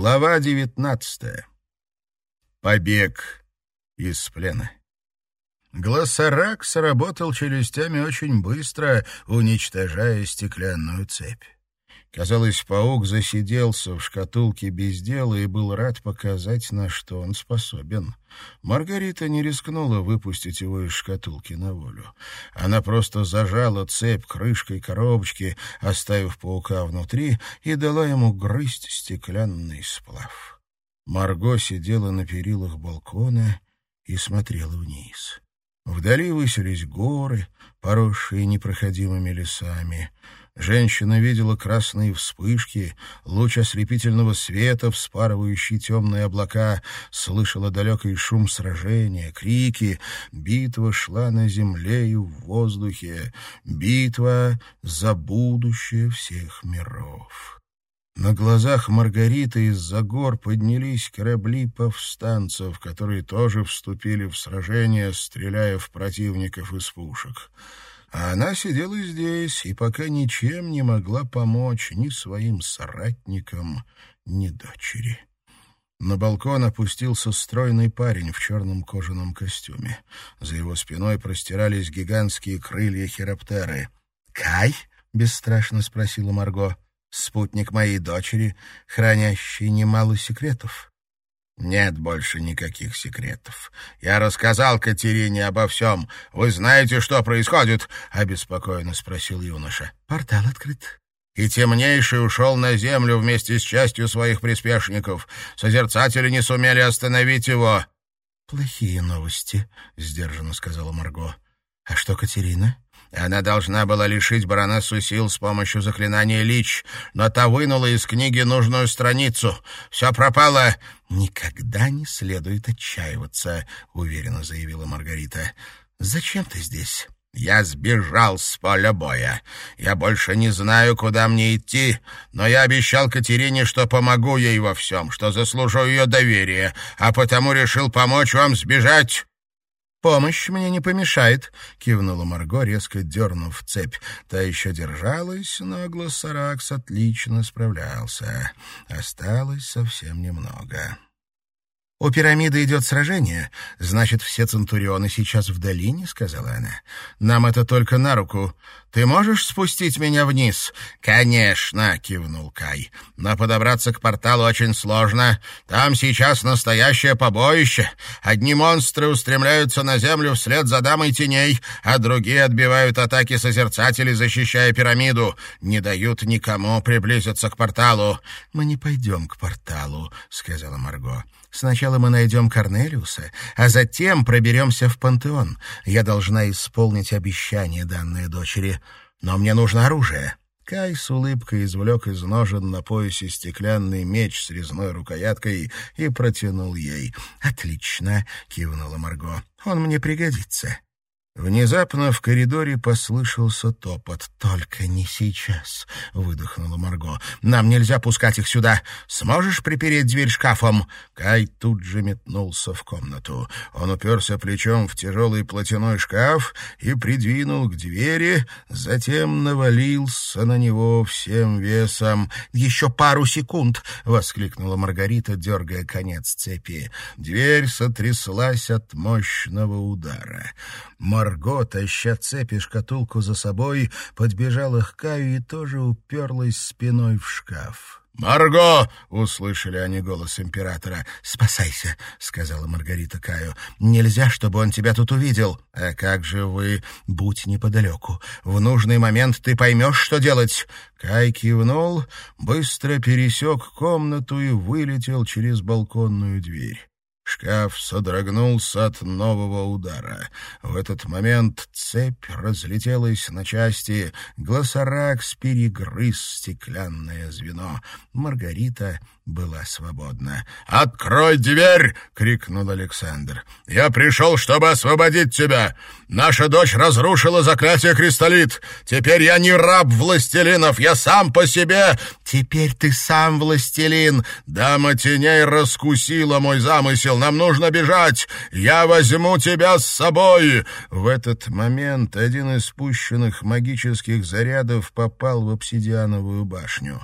Глава девятнадцатая. Побег из плена. Глоссарак сработал челюстями очень быстро, уничтожая стеклянную цепь. Казалось, паук засиделся в шкатулке без дела и был рад показать, на что он способен. Маргарита не рискнула выпустить его из шкатулки на волю. Она просто зажала цепь крышкой коробочки, оставив паука внутри, и дала ему грызть стеклянный сплав. Марго сидела на перилах балкона и смотрела вниз. Вдали высились горы, поросшие непроходимыми лесами. Женщина видела красные вспышки, луч ослепительного света, вспарывающий темные облака, слышала далекий шум сражения, крики. Битва шла на земле и в воздухе. Битва за будущее всех миров. На глазах Маргариты из-за гор поднялись корабли повстанцев, которые тоже вступили в сражение, стреляя в противников из пушек. А она сидела здесь и пока ничем не могла помочь ни своим соратникам, ни дочери. На балкон опустился стройный парень в черном кожаном костюме. За его спиной простирались гигантские крылья хироптеры. «Кай?» — бесстрашно спросила Марго. «Спутник моей дочери, хранящий немало секретов». «Нет больше никаких секретов. Я рассказал Катерине обо всем. Вы знаете, что происходит?» — обеспокоенно спросил юноша. «Портал открыт». И темнейший ушел на землю вместе с частью своих приспешников. Созерцатели не сумели остановить его. «Плохие новости», — сдержанно сказала Марго. «А что Катерина?» Она должна была лишить баронессу сил с помощью заклинания Лич, но та вынула из книги нужную страницу. Все пропало. «Никогда не следует отчаиваться», — уверенно заявила Маргарита. «Зачем ты здесь?» Я сбежал с поля боя. Я больше не знаю, куда мне идти, но я обещал Катерине, что помогу ей во всем, что заслужу ее доверие, а потому решил помочь вам сбежать. «Помощь мне не помешает», — кивнула Марго, резко дернув цепь. Та еще держалась, но Глоссаракс отлично справлялся. Осталось совсем немного. «У пирамиды идет сражение, значит, все центурионы сейчас в долине», — сказала она. «Нам это только на руку. Ты можешь спустить меня вниз?» «Конечно», — кивнул Кай. «Но подобраться к порталу очень сложно. Там сейчас настоящее побоище. Одни монстры устремляются на землю вслед за дамой теней, а другие отбивают атаки созерцателей, защищая пирамиду. Не дают никому приблизиться к порталу». «Мы не пойдем к порталу», — сказала Марго. Сначала мы найдем Корнелиуса, а затем проберемся в пантеон. Я должна исполнить обещание, данной дочери. Но мне нужно оружие». Кай с улыбкой извлек из ножен на поясе стеклянный меч с резной рукояткой и протянул ей. «Отлично!» — кивнула Марго. «Он мне пригодится». Внезапно в коридоре послышался топот. «Только не сейчас», — выдохнула Марго. «Нам нельзя пускать их сюда. Сможешь припереть дверь шкафом?» Кай тут же метнулся в комнату. Он уперся плечом в тяжелый платяной шкаф и придвинул к двери, затем навалился на него всем весом. «Еще пару секунд!» — воскликнула Маргарита, дергая конец цепи. Дверь сотряслась от мощного удара. Марго, таща цепь и шкатулку за собой, подбежала к Каю и тоже уперлась спиной в шкаф. «Марго!» — услышали они голос императора. «Спасайся!» — сказала Маргарита Каю. «Нельзя, чтобы он тебя тут увидел. А как же вы...» «Будь неподалеку. В нужный момент ты поймешь, что делать!» Кай кивнул, быстро пересек комнату и вылетел через балконную дверь. Шкаф содрогнулся от нового удара. В этот момент цепь разлетелась на части. Глоссаракс перегрыз стеклянное звено. Маргарита была свободна. «Открой дверь!» — крикнул Александр. «Я пришел, чтобы освободить тебя. Наша дочь разрушила заклятие Кристаллит. Теперь я не раб властелинов, я сам по себе. Теперь ты сам властелин. Дама теней раскусила мой замысел нам нужно бежать! Я возьму тебя с собой!» В этот момент один из спущенных магических зарядов попал в обсидиановую башню.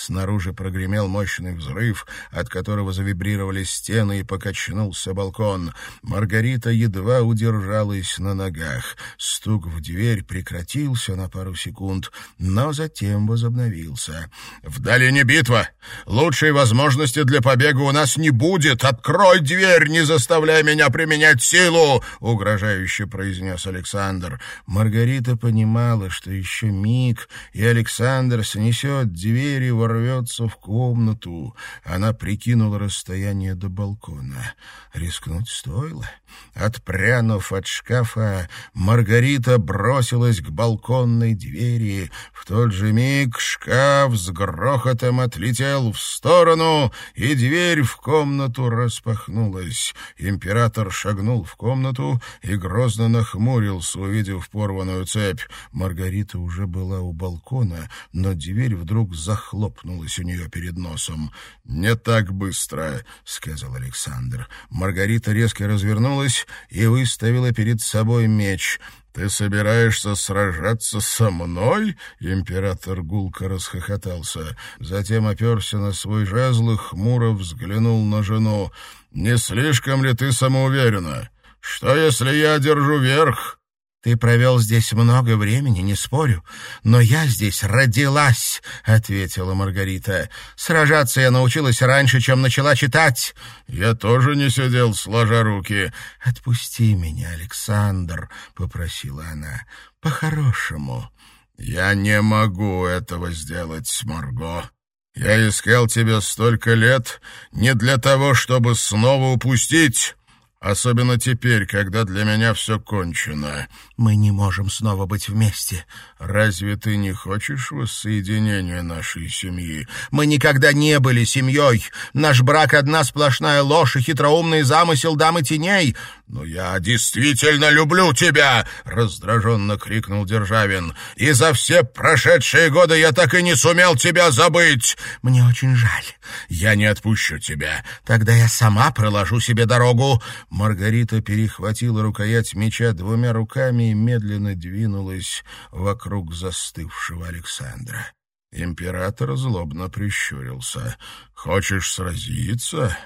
Снаружи прогремел мощный взрыв, от которого завибрировали стены и покачнулся балкон. Маргарита едва удержалась на ногах. Стук в дверь прекратился на пару секунд, но затем возобновился. «В долине битва! Лучшей возможности для побега у нас не будет! Открой дверь, не заставляй меня применять силу!» — угрожающе произнес Александр. Маргарита понимала, что еще миг, и Александр снесет двери в ворвется в комнату. Она прикинула расстояние до балкона. Рискнуть стоило. Отпрянув от шкафа, Маргарита бросилась к балконной двери. В тот же миг шкаф с грохотом отлетел в сторону, и дверь в комнату распахнулась. Император шагнул в комнату и грозно нахмурился, увидев порванную цепь. Маргарита уже была у балкона, но дверь вдруг захлопнулась у нее перед носом. «Не так быстро», — сказал Александр. Маргарита резко развернулась и выставила перед собой меч. «Ты собираешься сражаться со мной?» Император гулко расхохотался. Затем оперся на свой жезл и хмуро взглянул на жену. «Не слишком ли ты самоуверена? Что, если я держу верх?» «Ты провел здесь много времени, не спорю, но я здесь родилась», — ответила Маргарита. «Сражаться я научилась раньше, чем начала читать». «Я тоже не сидел, сложа руки». «Отпусти меня, Александр», — попросила она, — «по-хорошему». «Я не могу этого сделать, Марго. Я искал тебя столько лет не для того, чтобы снова упустить». Особенно теперь, когда для меня все кончено. Мы не можем снова быть вместе. Разве ты не хочешь воссоединения нашей семьи? Мы никогда не были семьей. Наш брак — одна сплошная ложь и хитроумный замысел дамы теней. «Но я действительно люблю тебя!» — раздраженно крикнул Державин. «И за все прошедшие годы я так и не сумел тебя забыть!» «Мне очень жаль. Я не отпущу тебя. Тогда я сама проложу себе дорогу». Маргарита перехватила рукоять меча двумя руками и медленно двинулась вокруг застывшего Александра. Император злобно прищурился. «Хочешь сразиться?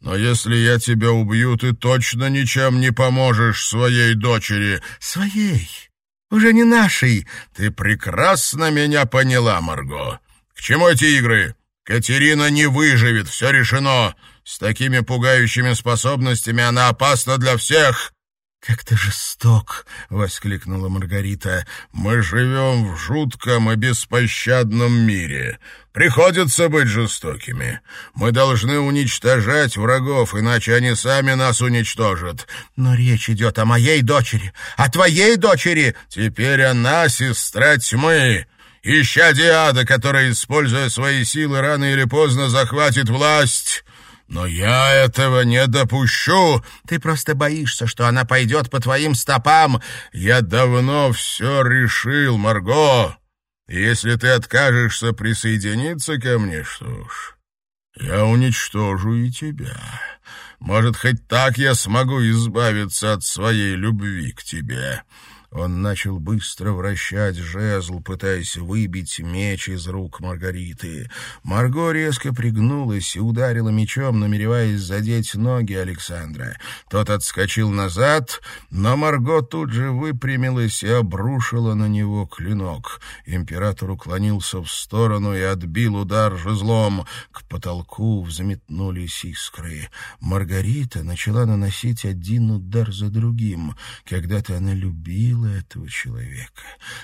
Но если я тебя убью, ты точно ничем не поможешь своей дочери». «Своей? Уже не нашей!» «Ты прекрасно меня поняла, Марго. К чему эти игры? Катерина не выживет, все решено. С такими пугающими способностями она опасна для всех. «Как ты жесток!» — воскликнула Маргарита. «Мы живем в жутком и беспощадном мире. Приходится быть жестокими. Мы должны уничтожать врагов, иначе они сами нас уничтожат. Но речь идет о моей дочери, о твоей дочери!» «Теперь она сестра тьмы!» Ища Диада, которая, используя свои силы, рано или поздно захватит власть. Но я этого не допущу. Ты просто боишься, что она пойдет по твоим стопам. Я давно все решил, Марго. Если ты откажешься присоединиться ко мне, что ж, я уничтожу и тебя. Может, хоть так я смогу избавиться от своей любви к тебе. Он начал быстро вращать жезл, пытаясь выбить меч из рук Маргариты. Марго резко пригнулась и ударила мечом, намереваясь задеть ноги Александра. Тот отскочил назад, но Марго тут же выпрямилась и обрушила на него клинок. Император уклонился в сторону и отбил удар жезлом. К потолку взметнулись искры. Маргарита начала наносить один удар за другим. Когда-то она любила любила этого человека,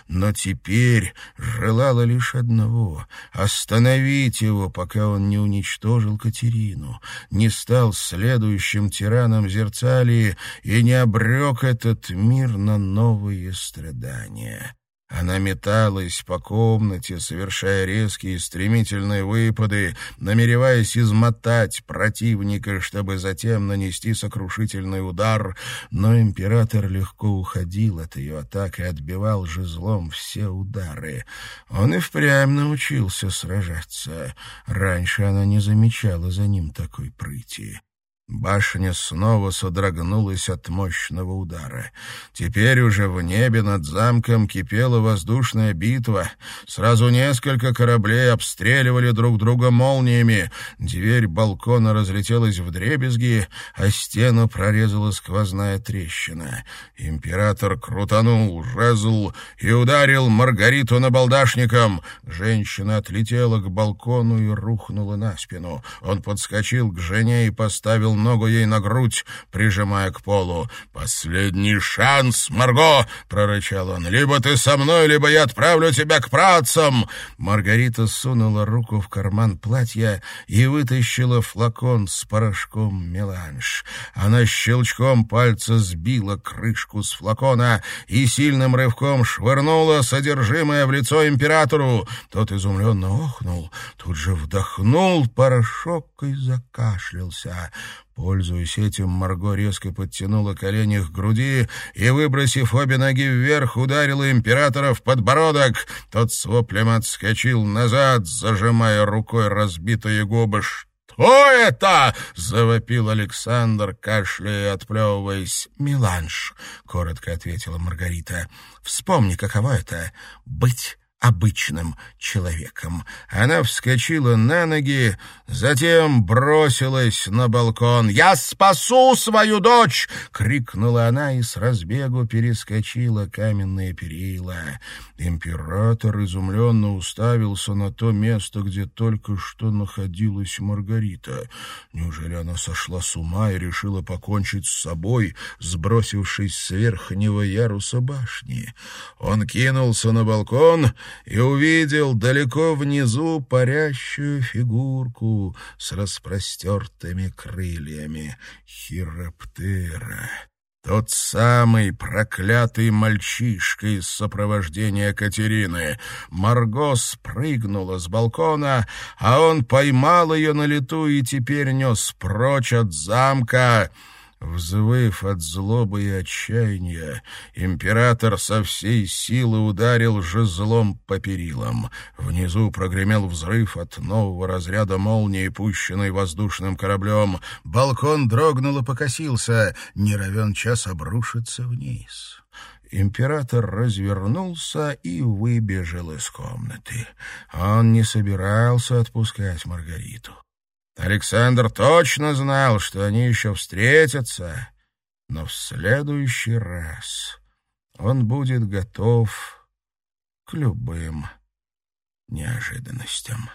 но теперь желала лишь одного — остановить его, пока он не уничтожил Катерину, не стал следующим тираном Зерцалии и не обрек этот мир на новые страдания. Она металась по комнате, совершая резкие стремительные выпады, намереваясь измотать противника, чтобы затем нанести сокрушительный удар, но император легко уходил от ее атак и отбивал жезлом все удары. Он и впрямь научился сражаться. Раньше она не замечала за ним такой прыти. Башня снова содрогнулась от мощного удара. Теперь уже в небе над замком кипела воздушная битва. Сразу несколько кораблей обстреливали друг друга молниями. Дверь балкона разлетелась в дребезги, а стену прорезала сквозная трещина. Император крутанул жезл и ударил Маргариту набалдашником. Женщина отлетела к балкону и рухнула на спину. Он подскочил к жене и поставил ногу ей на грудь, прижимая к полу. «Последний шанс, Марго!» — прорычал он. «Либо ты со мной, либо я отправлю тебя к працам!» Маргарита сунула руку в карман платья и вытащила флакон с порошком меланж. Она щелчком пальца сбила крышку с флакона и сильным рывком швырнула содержимое в лицо императору. Тот изумленно охнул, тут же вдохнул порошок и закашлялся. Пользуясь этим, Марго резко подтянула колени к груди и, выбросив обе ноги вверх, ударила императора в подбородок. Тот с воплем отскочил назад, зажимая рукой разбитые губы. «Что это?» — завопил Александр, кашляя и отплевываясь. «Меланж», — коротко ответила Маргарита. «Вспомни, каково это — быть обычным человеком. Она вскочила на ноги, затем бросилась на балкон. «Я спасу свою дочь!» — крикнула она и с разбегу перескочила каменные перила. Император изумленно уставился на то место, где только что находилась Маргарита. Неужели она сошла с ума и решила покончить с собой, сбросившись с верхнего яруса башни? Он кинулся на балкон и увидел далеко внизу парящую фигурку с распростертыми крыльями Хироптера. Тот самый проклятый мальчишка из сопровождения Катерины. Марго спрыгнула с балкона, а он поймал ее на лету и теперь нес прочь от замка. Взвыв от злобы и отчаяния, император со всей силы ударил жезлом по перилам. Внизу прогремел взрыв от нового разряда молнии, пущенной воздушным кораблем. Балкон дрогнул и покосился, не равен час обрушиться вниз. Император развернулся и выбежал из комнаты. Он не собирался отпускать Маргариту. Александр точно знал, что они еще встретятся, но в следующий раз он будет готов к любым неожиданностям.